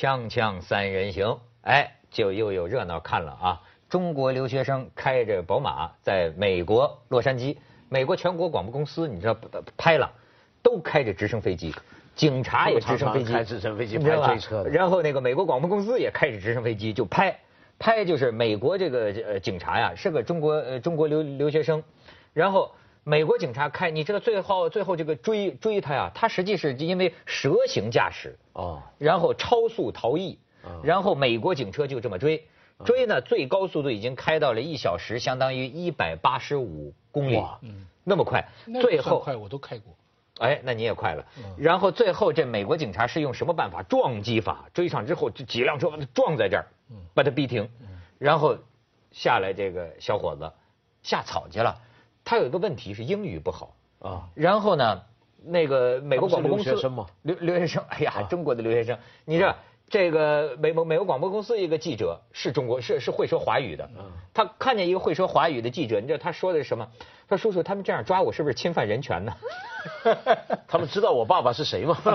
锵锵三人行，哎，就又有热闹看了啊！中国留学生开着宝马在美国洛杉矶，美国全国广播公司，你知道拍了，都开着直升飞机，警察也直升飞机，开直升飞机拍追车。然后那个美国广播公司也开着直升飞机就拍，拍就是美国这个呃警察呀是个中国呃中国留留学生，然后美国警察开，你知道最后最后这个追追他呀，他实际是因为蛇形驾驶哦，然后超速逃逸，然后美国警车就这么追。追呢，最高速度已经开到了一小时，相当于一百八十五公里，嗯，那么快。最后快，我都开过。哎，那你也快了。然后最后这美国警察是用什么办法？撞击法，追上之后这几辆车把他撞在这儿，把他逼停。然后下来这个小伙子下草去了。他有一个问题是英语不好啊。然后呢，那个美国广播公司留留学生，哎呀，中国的留学生，你这。这个美美美国广播公司一个记者是中国是是会说华语的，他看见一个会说华语的记者，你知道他说的是什么？他说：“叔叔，他们这样抓我是不是侵犯人权呢？” 他们知道我爸爸是谁吗？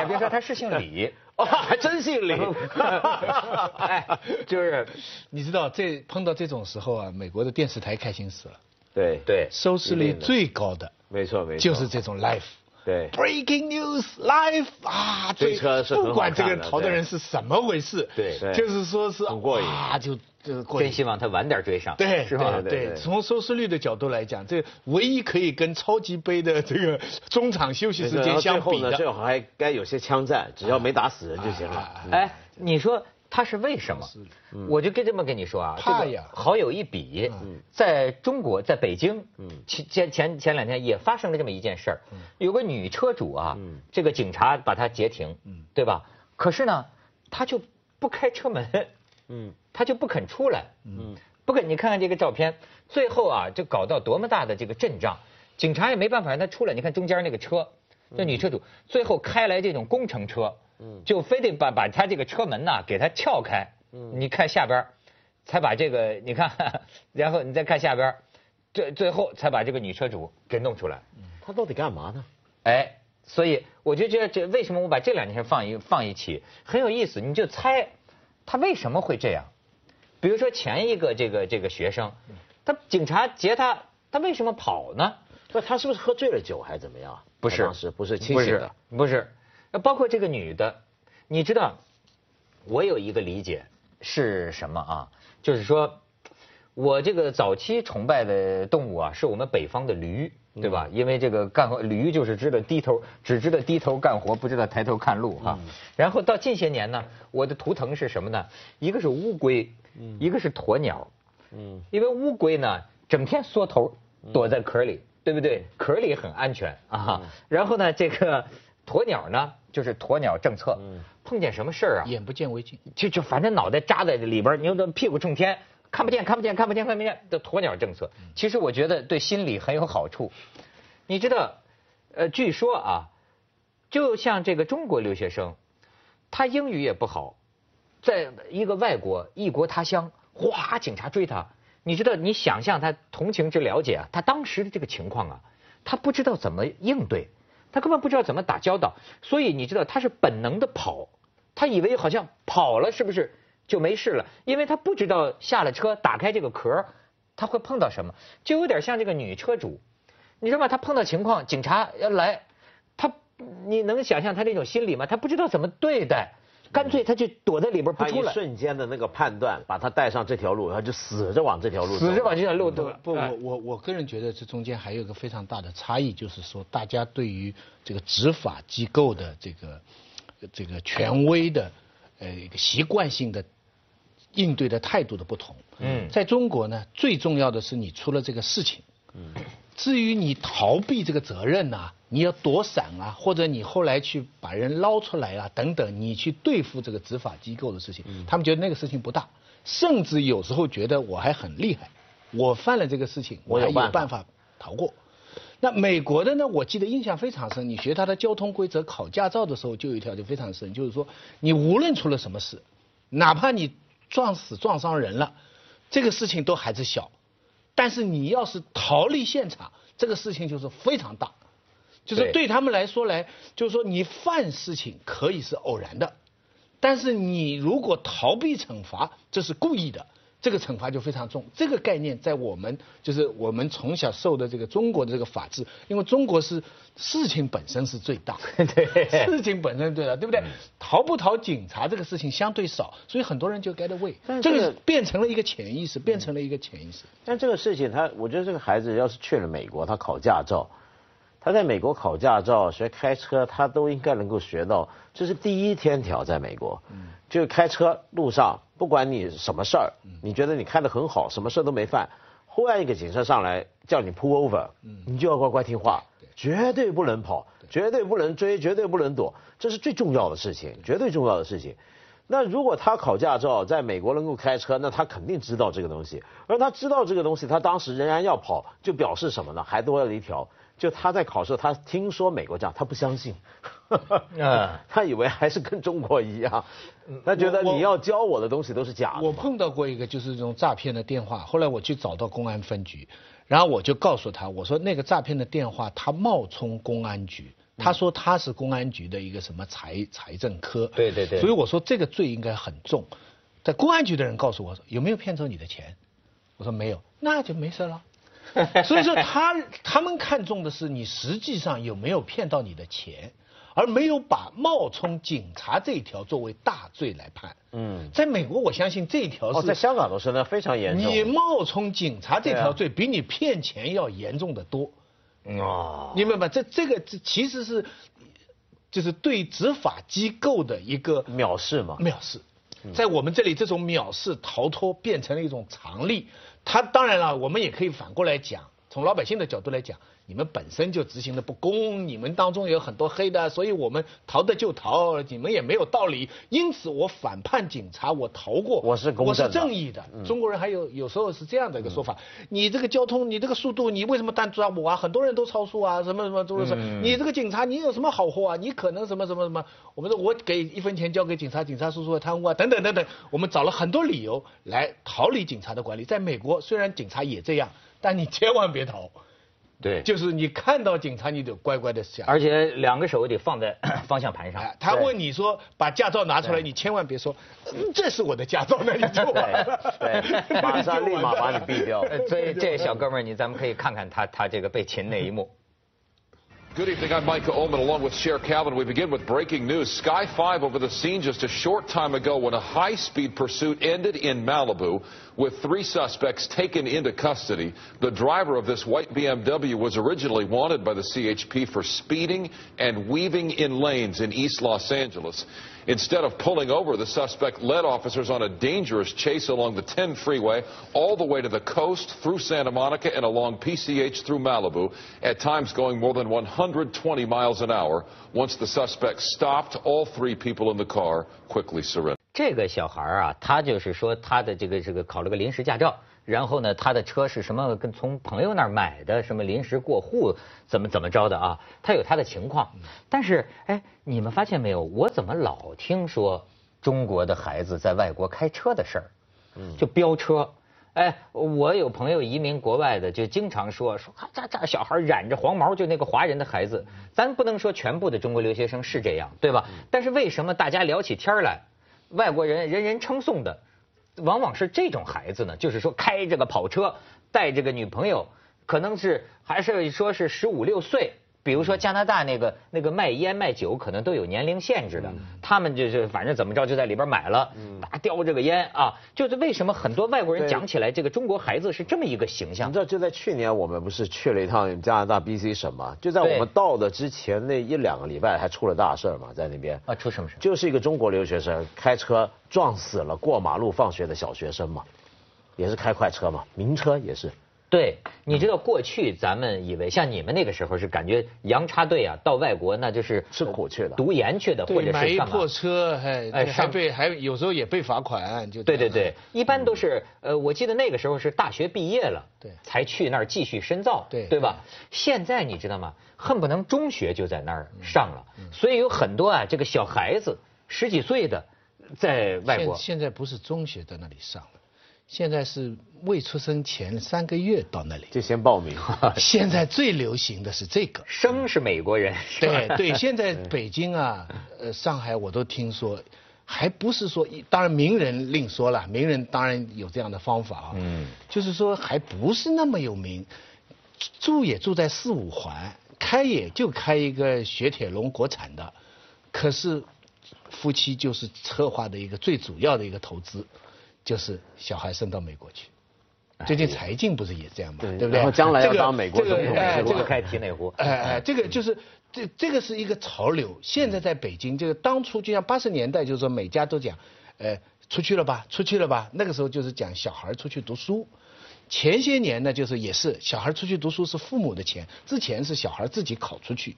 你别说，他是姓李，哦还真姓李。哎，就是你知道，这碰到这种时候啊，美国的电视台开心死了。对对，收视率最高的，没错没错，就是这种 live。对，Breaking News Live 啊，这车是不管这个逃的人是什么回事，对，就是说是啊，就就真希望他晚点追上，对，是吧？对，从收视率的角度来讲，这唯一可以跟超级杯的这个中场休息时间相比的，最后还该有些枪战，只要没打死人就行了。哎，你说。他是为什么？我就跟这么跟你说啊，这个好有一比，在中国，在北京，前前前前两天也发生了这么一件事儿，有个女车主啊，这个警察把她截停，对吧？可是呢，她就不开车门，嗯，她就不肯出来，嗯，不肯。你看看这个照片，最后啊，就搞到多么大的这个阵仗，警察也没办法让她出来。你看中间那个车，这女车主最后开来这种工程车。就非得把把他这个车门呐给他撬开，嗯你看下边，才把这个你看，然后你再看下边，最最后才把这个女车主给弄出来。他到底干嘛呢？哎，所以我就觉得这为什么我把这两件事放一放一起很有意思，你就猜他为什么会这样？比如说前一个这个这个学生，他警察劫他，他为什么跑呢？那他是不是喝醉了酒还是怎么样？不是，当时不是清醒的，不是。那包括这个女的，你知道，我有一个理解是什么啊？就是说，我这个早期崇拜的动物啊，是我们北方的驴，对吧？因为这个干活驴就是知道低头，只知道低头干活，不知道抬头看路哈。然后到近些年呢，我的图腾是什么呢？一个是乌龟，一个是鸵鸟。嗯。因为乌龟呢，整天缩头躲在壳里，对不对？壳里很安全啊。然后呢，这个。鸵鸟呢，就是鸵鸟政策，碰见什么事儿啊？眼不见为净，就就反正脑袋扎在里边，你又屁股冲天，看不见看不见看不见看不见的鸵鸟政策。其实我觉得对心理很有好处。你知道，呃，据说啊，就像这个中国留学生，他英语也不好，在一个外国异国他乡，哗，警察追他，你知道，你想象他同情之了解啊，他当时的这个情况啊，他不知道怎么应对。他根本不知道怎么打交道，所以你知道他是本能的跑，他以为好像跑了是不是就没事了？因为他不知道下了车打开这个壳，他会碰到什么，就有点像这个女车主，你知道吗？他碰到情况，警察要来，他你能想象他那种心理吗？他不知道怎么对待。干脆他就躲在里边不出来。一瞬间的那个判断，把他带上这条路，然后就死着往这条路。死着往这条路走。不，我我我个人觉得这中间还有一个非常大的差异，就是说大家对于这个执法机构的这个这个权威的呃一个习惯性的应对的态度的不同。嗯。在中国呢，最重要的是你出了这个事情。嗯。至于你逃避这个责任呐。你要躲闪啊，或者你后来去把人捞出来啊，等等，你去对付这个执法机构的事情，他们觉得那个事情不大，甚至有时候觉得我还很厉害，我犯了这个事情，我还有办法逃过。那美国的呢？我记得印象非常深，你学他的交通规则考驾照的时候，就有一条就非常深，就是说你无论出了什么事，哪怕你撞死撞伤人了，这个事情都还是小，但是你要是逃离现场，这个事情就是非常大。就是对他们来说来，就是说你犯事情可以是偶然的，但是你如果逃避惩罚，这是故意的。这个惩罚就非常重，这个概念在我们就是我们从小受的这个中国的这个法治，因为中国是事情本身是最大，对，事情本身最大，对不对？逃不逃警察这个事情相对少，所以很多人就 get away，这个变成了一个潜意识，变成了一个潜意识。但这个事情，他我觉得这个孩子要是去了美国，他考驾照，他在美国考驾照学开车，他都应该能够学到，这是第一天条在美国，就开车路上。不管你什么事儿，你觉得你开得很好，什么事儿都没犯，忽然一个警车上来叫你 pull over，你就要乖乖听话，绝对不能跑，绝对不能追，绝对不能躲，这是最重要的事情，绝对重要的事情。那如果他考驾照在美国能够开车，那他肯定知道这个东西，而他知道这个东西，他当时仍然要跑，就表示什么呢？还多了一条。就他在考试，他听说美国这样，他不相信，啊，他以为还是跟中国一样，他觉得你要教我的东西都是假的。我碰到过一个就是这种诈骗的电话，后来我去找到公安分局，然后我就告诉他，我说那个诈骗的电话他冒充公安局，他说他是公安局的一个什么财财政科，对对对，所以我说这个罪应该很重。在公安局的人告诉我说有没有骗走你的钱，我说没有，那就没事了。所以说，他他们看重的是你实际上有没有骗到你的钱，而没有把冒充警察这一条作为大罪来判。嗯，在美国，我相信这一条是在香港都是那非常严重。你冒充警察这条罪比你骗钱要严重的多。哦，你明白吗？这这个这其实是就是对执法机构的一个藐视嘛？藐视，在我们这里，这种藐视逃脱变成了一种常例。他当然了，我们也可以反过来讲，从老百姓的角度来讲，你们本身就执行的不公，你们当中有很多黑的，所以我们逃的就逃，你们也没有道理，因此我反叛警察，我逃过，我是公我是正义的。中国人还有有时候是这样的一个说法，你这个交通，你这个速度，你为什么单抓我啊？很多人都超速啊，什么什么都是。你这个警察，你有什么好货啊？你可能什么什么什么？我们说我给一分钱交给警察，警察叔叔贪污啊，等等等等。我们找了很多理由来逃离警察的管理。在美国，虽然警察也这样，但你千万别逃。对，就是你看到警察，你得乖乖的下，而且两个手得放在 方向盘上。他问你说把驾照拿出来，你千万别说这是我的驾照，那你就对，马上立马把你毙掉。所以这小哥们儿，你咱们可以看看他他这个被擒那一幕。Good evening. I'm Micah Oman along with Cher Calvin. We begin with breaking news. Sky 5 over the scene just a short time ago when a high speed pursuit ended in Malibu with three suspects taken into custody. The driver of this white BMW was originally wanted by the CHP for speeding and weaving in lanes in East Los Angeles. Instead of pulling over, the suspect led officers on a dangerous chase along the 10 freeway all the way to the coast through Santa Monica and along PCH through Malibu, at times going more than 120 miles an hour. Once the suspect stopped, all three people in the car quickly surrendered. 这个小孩啊，他就是说他的这个这个考了个临时驾照， 然后呢，他的车是什么？跟从朋友那儿买的，什么临时过户，怎么怎么着的啊？他有他的情况。但是，哎，你们发现没有？我怎么老听说中国的孩子在外国开车的事儿？嗯，就飙车。哎，我有朋友移民国外的，就经常说说，这这小孩染着黄毛，就那个华人的孩子。咱不能说全部的中国留学生是这样，对吧？但是为什么大家聊起天来？外国人人人称颂的，往往是这种孩子呢，就是说开这个跑车，带这个女朋友，可能是还是说是十五六岁。比如说加拿大那个那个卖烟卖酒可能都有年龄限制的，他们就是反正怎么着就在里边买了，啊叼这个烟啊，就是为什么很多外国人讲起来这个中国孩子是这么一个形象？你知道就在去年我们不是去了一趟加拿大 BC 省吗？就在我们到的之前那一两个礼拜还出了大事嘛，在那边啊出什么事？就是一个中国留学生开车撞死了过马路放学的小学生嘛，也是开快车嘛，名车也是。对，你知道过去咱们以为像你们那个时候是感觉洋插队啊，到外国那就是吃苦去的，读研去的，或者是买一破车，还哎还被还有时候也被罚款，就对对对，一般都是呃，我记得那个时候是大学毕业了，对，才去那儿继续深造，对对吧？现在你知道吗？恨不能中学就在那儿上了，所以有很多啊，这个小孩子十几岁的在外国，现在不是中学在那里上了。现在是未出生前三个月到那里。就先报名。现在最流行的是这个，生是美国人。对 对，现在北京啊，呃，上海我都听说，还不是说一，当然名人另说了，名人当然有这样的方法啊，嗯，就是说还不是那么有名，住也住在四五环，开也就开一个雪铁龙国产的，可是夫妻就是策划的一个最主要的一个投资，就是小孩生到美国去。最近财经不是也这样嘛，对对不对？然后将来要这个当美国总统这个开提哪壶。哎哎，这个就是这这个是一个潮流。现在在北京，这个当初就像八十年代，就是说每家都讲，呃，出去了吧，出去了吧。那个时候就是讲小孩出去读书。前些年呢，就是也是小孩出去读书是父母的钱，之前是小孩自己考出去。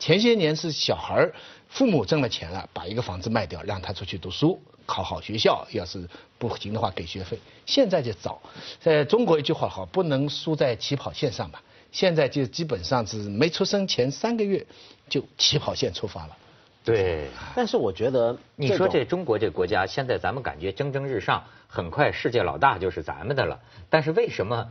前些年是小孩父母挣了钱了，把一个房子卖掉，让他出去读书，考好学校，要是不行的话给学费。现在就早，在中国一句话好，不能输在起跑线上吧。现在就基本上是没出生前三个月就起跑线出发了。对，但是我觉得你说这中国这国家，现在咱们感觉蒸蒸日上，很快世界老大就是咱们的了。但是为什么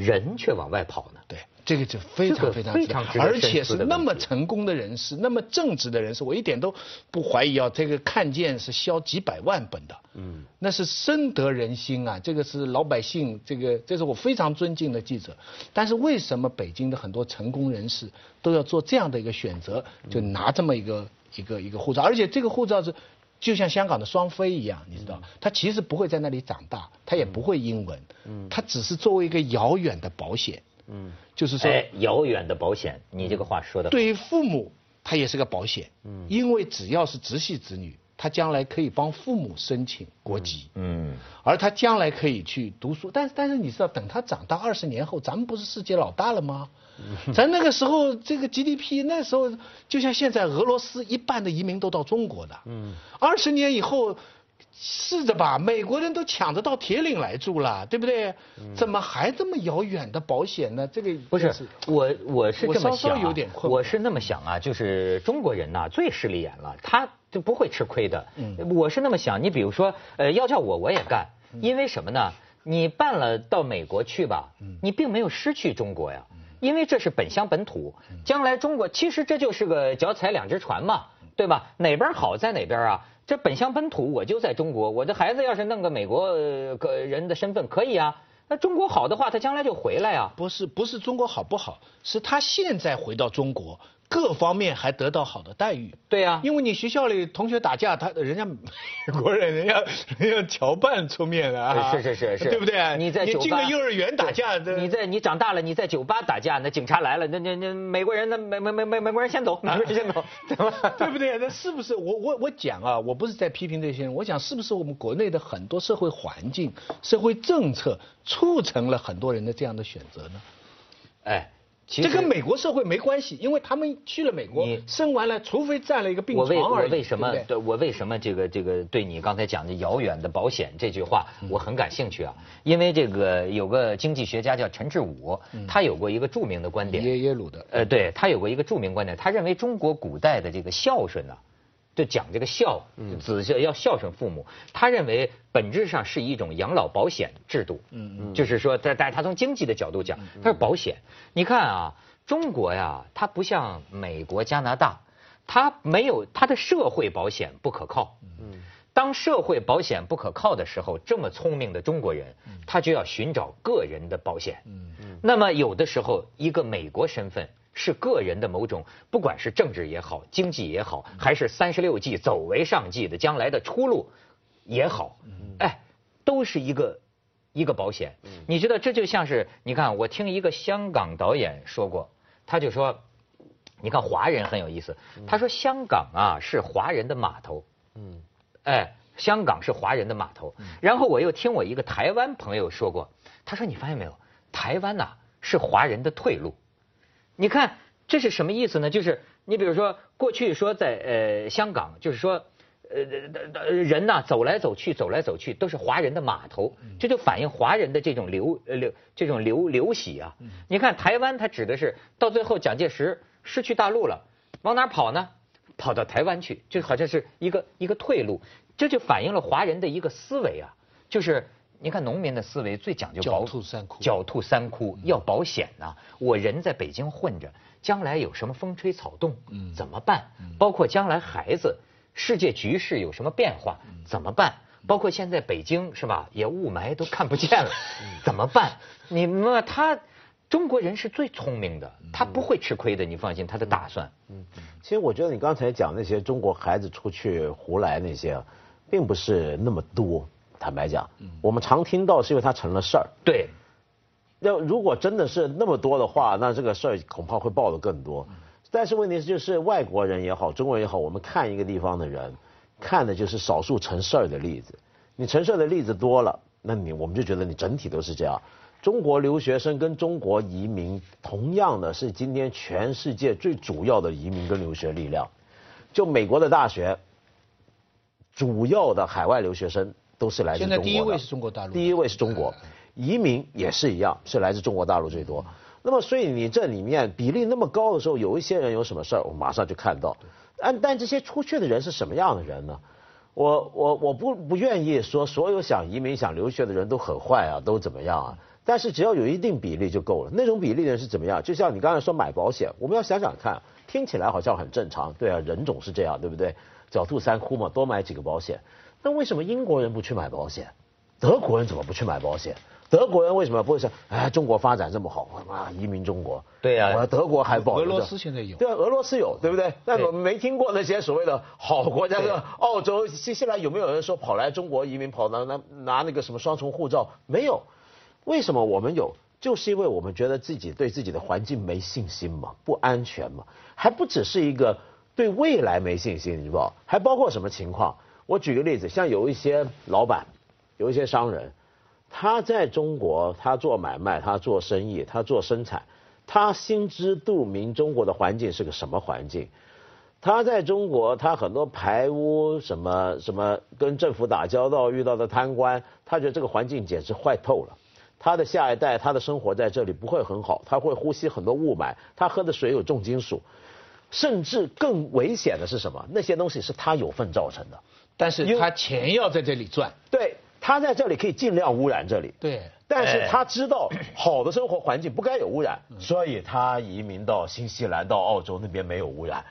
人却往外跑呢？对，这个就非这个常非常而且是那么成功的人士，那么正直的人士，我一点都不怀疑啊。这个看见是销几百万本的，嗯，那是深得人心啊。这个是老百姓，这个这是我非常尊敬的记者。但是为什么北京的很多成功人士都要做这样的一个选择，就拿这么一个一个一个护照，而且这个护照是。就像香港的双非一样，你知道，他其实不会在那里长大，他也不会英文，他只是作为一个遥远的保险，嗯，就是说，哎，遥远的保险，你这个话说的对于父母，他也是个保险，嗯，因为只要是直系子女，他将来可以帮父母申请国籍，嗯，而他将来可以去读书，但是但是你知道，等他长大二十年后，咱们不是世界老大了吗？咱那个时候这个 GDP，那时候就像现在俄罗斯一半的移民都到中国的，嗯，二十年以后。试着吧？美国人都抢着到铁岭来住了，对不对？怎么还这么遥远的保险呢？这个不是我，我是这么我稍稍有点困惑我是那么想啊，就是中国人呐、最势利眼了，他就不会吃亏的。嗯我是那么想，你比如说，呃，要叫我我也干，嗯因为什么呢？你办了到美国去吧，嗯你并没有失去中国呀，因为这是本乡本土。嗯将来中国其实这就是个脚踩两只船嘛，对吧？哪边好在哪边啊？这本乡本土，我就在中国。我的孩子要是弄个美国呃个人的身份，可以啊。那中国好的话，他将来就回来啊。不是不是中国好不好，是他现在回到中国，各方面还得到好的待遇。对呀、因为你学校里同学打架，他人家美 国人，人家人家侨办出面了啊，是是是是，对不对？你在酒吧进个幼儿园打架，你在你长大了，你在酒吧打架，那警察来了，那那那美国人那美美美美美国人先走，美国人先走，对吧？对不对？那是不是我我我讲啊？我不是在批评这些人，我讲是不是我们国内的很多社会环境、社会政策促成了很多人的这样的选择呢？哎，这跟美国社会没关系，因为他们去了美国你，生完了，除非占了一个病我为我床而已。为什么对我为什么这个这个对你刚才讲的遥远的保险这句话嗯我很感兴趣啊？因为这个有个经济学家叫陈志武，嗯他有过一个著名的观点，耶耶鲁的？呃，对他有过一个著名观点，他认为中国古代的这个孝顺呢、就讲这个孝，子孝要孝顺父母。他认为本质上是一种养老保险制度，嗯嗯，就是说，在但是他从经济的角度讲，它是保险。你看啊，中国呀，它不像美国、加拿大，它没有它的社会保险不可靠，嗯。当社会保险不可靠的时候，这么聪明的中国人，他就要寻找个人的保险。嗯嗯那么有的时候，一个美国身份是个人的某种，不管是政治也好，经济也好，还是三十六计走为上计的将来的出路也好，哎，都是一个一个保险。你知道，这就像是你看，我听一个香港导演说过，他就说，你看华人很有意思，他说香港啊是华人的码头。嗯哎，香港是华人的码头。然后我又听我一个台湾朋友说过，他说你发现没有，台湾呐、是华人的退路。你看这是什么意思呢？就是你比如说过去说在呃香港，就是说。呃呃呃人呐、走来走去，走来走去，都是华人的码头，这就反映华人的这种流呃流这种流流徙啊。你看台湾，它指的是到最后蒋介石失去大陆了，往哪儿跑呢？跑到台湾去，就好像是一个一个退路，这就反映了华人的一个思维啊，就是你看农民的思维最讲究保狡兔三窟狡兔三窟要保险呐、我人在北京混着，将来有什么风吹草动，怎么办？包括将来孩子世界局势有什么变化，怎么办？包括现在北京是吧，也雾霾都看不见了，怎么办？你们他中国人是最聪明的，他不会吃亏的，你放心，他的打算。嗯其实我觉得你刚才讲那些中国孩子出去胡来那些，并不是那么多。坦白讲，我们常听到是因为他成了事儿。对，要如果真的是那么多的话，那这个事儿恐怕会爆的更多。但是问题是，就是外国人也好，中国人也好，我们看一个地方的人，看的就是少数成事儿的例子。你成事儿的例子多了，那你我们就觉得你整体都是这样。中国留学生跟中国移民，同样的是今天全世界最主要的移民跟留学力量。就美国的大学，主要的海外留学生都是来自中国的。现在第一位是中国大陆，第一位是中国，移民也是一样，是来自中国大陆最多。那么，所以你这里面比例那么高的时候，有一些人有什么事儿，我马上就看到。但但这些出去的人是什么样的人呢？我我我不不愿意说所有想移民想留学的人都很坏啊，都怎么样啊？但是只要有一定比例就够了。那种比例的人是怎么样？就像你刚才说买保险，我们要想想看，听起来好像很正常，对啊，人总是这样，对不对？狡兔三窟嘛，多买几个保险。那为什么英国人不去买保险？德国人怎么不去买保险？德国人为什么不会说？哎，中国发展这么好，啊，移民中国。对呀、我德国还保俄罗斯现在有，对啊，俄罗斯有，对不对？但我们没听过那些所谓的好国家，澳洲、新西兰有没有人说跑来中国移民，跑拿拿拿那个什么双重护照？没有。为什么我们有？就是因为我们觉得自己对自己的环境没信心嘛，不安全嘛，还不只是一个对未来没信心，你知道？还包括什么情况？我举个例子，像有一些老板，有一些商人，他在中国，他做买卖，他做生意，他做生产，他心知肚明中国的环境是个什么环境。他在中国，他很多排污什么什么，跟政府打交道遇到的贪官，他觉得这个环境简直坏透了。他的下一代，他的生活在这里不会很好，他会呼吸很多雾霾，他喝的水有重金属，甚至更危险的是什么？那些东西是他有份造成的。但是他钱要在这里赚，对，他在这里可以尽量污染这里。对，但是他知道好的生活环境不该有污染，所以他移民到新西兰、到澳洲那边没有污染。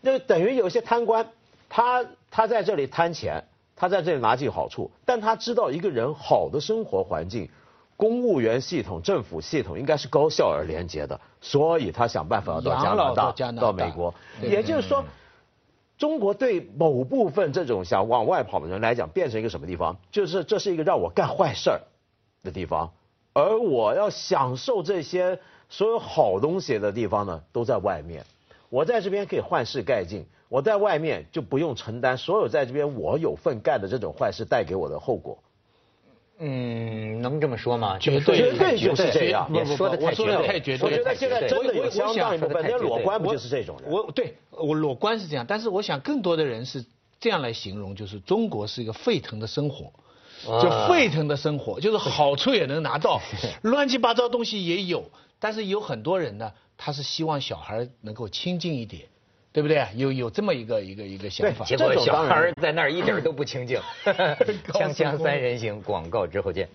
那等于有些贪官，他他在这里贪钱，他在这里拿进好处，但他知道一个人好的生活环境，公务员系统、政府系统应该是高效而廉洁的，所以他想办法要到加拿大、到加拿大美国。对也就是说。中国对某部分这种想往外跑的人来讲，变成一个什么地方？就是这是一个让我干坏事儿的地方，而我要享受这些所有好东西的地方呢，都在外面。我在这边可以坏事盖尽，我在外面就不用承担所有在这边我有份干的这种坏事带给我的后果。嗯，能这么说吗？绝对绝对就是这样也说的我说的太绝对，太绝对我觉得现在真的有相当一部分，连裸官不就是这种人？我对我裸官是这样，但是我想更多的人是这样来形容，就是中国是一个沸腾的生活，就沸腾的生活，就是好处也能拿到，乱七八糟东西也有，但是有很多人呢，他是希望小孩能够清静一点。对不对？有有这么一个一个一个想法。结果小孩在那儿一点都不清静。锵锵三人行，广告之后见。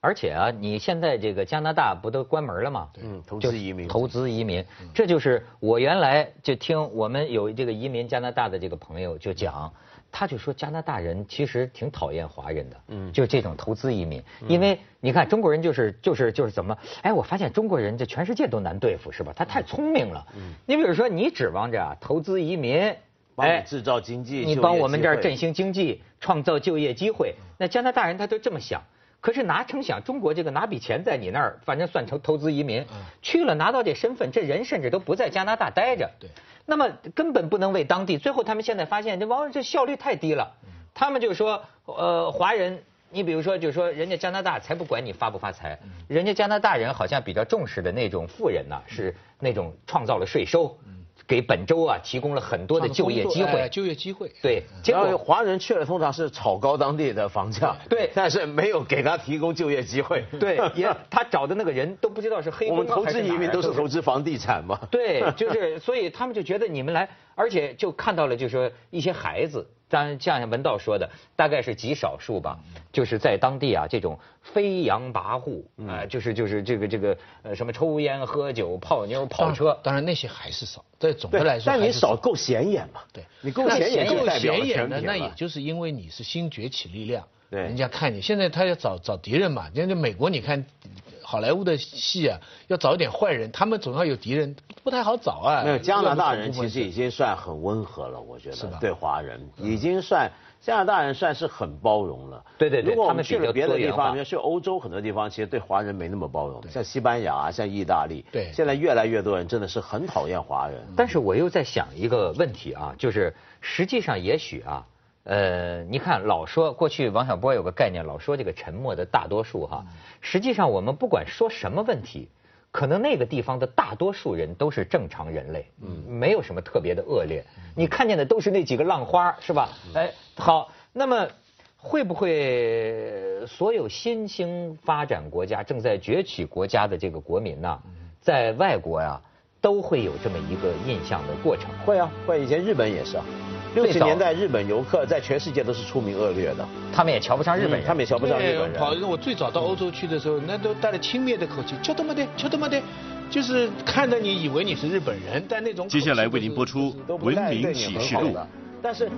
而且啊，你现在这个加拿大不都关门了吗？嗯，投资移民，投资移民，这就是我原来就听我们有这个移民加拿大的这个朋友就讲，他就说加拿大人其实挺讨厌华人的，嗯，就这种投资移民，因为你看中国人就是就是就是怎么，哎，我发现中国人这全世界都难对付是吧？他太聪明了，嗯，你比如说你指望着啊投资移民。帮你制造经济，你帮我们这儿振兴经济，创造就业机会。那加拿大人他都这么想，可是哪成想中国这个拿笔钱在你那儿，反正算成投资移民，去了拿到这身份，这人甚至都不在加拿大待着。对，那么根本不能为当地。最后他们现在发现，这往往这效率太低了。他们就说，呃，华人，你比如说，就说人家加拿大才不管你发不发财，人家加拿大人好像比较重视的那种富人呐，是那种创造了税收。给本州啊提供了很多的就业机会，就业机会。对，结果华人去了通常是炒高当地的房价，对，但是没有给他提供就业机会。对，也 他找的那个人都不知道是黑工我们投资移民都是投资房地产嘛。对，就是 所以他们就觉得你们来，而且就看到了，就是说一些孩子，当然像文道说的，大概是极少数吧，就是在当地啊这种飞扬跋扈，啊，就是就是这个这个呃什么抽烟喝酒泡妞跑车，当然那些还是少，但总的来说但你少够显眼嘛？对你够显眼够就代表了显眼的，那也就是因为你是新崛起力量，对人家看你。现在他要找找敌人嘛，人家美国你看，好莱坞的戏啊，要找一点坏人，他们总要有敌人，不太好找啊。没有加拿大人其实已经经算很温和了，我觉得是对华人已经算加拿大人算是很包容了。对对对如果我们去了别的地方，比如去欧洲很多地方，其实对华人没那么包容，像西班牙啊，像意大利，对。现在越来越多人真的是很讨厌华人。但是我又在想一个问题啊，就是实际上也许啊，呃，你看老说过去王小波有个概念，老说这个沉默的大多数哈，实际上我们不管说什么问题，可能那个地方的大多数人都是正常人类，嗯，没有什么特别的恶劣，你看见的都是那几个浪花是吧？哎，好，那么。会不会所有新兴发展国家、正在崛起国家的这个国民呢，在外国呀、都会有这么一个印象的过程？会啊，会。以前日本也是啊，六十年代日本游客在全世界都是出名恶劣的，他们也瞧不上日本人，他们也瞧不上日本人，跑人。我最早到欧洲去的时候，那都带着轻蔑的口气，就他妈的，就他妈的，就是看着你以为你是日本人，但那种接下来为您播出《文明启示录》。但是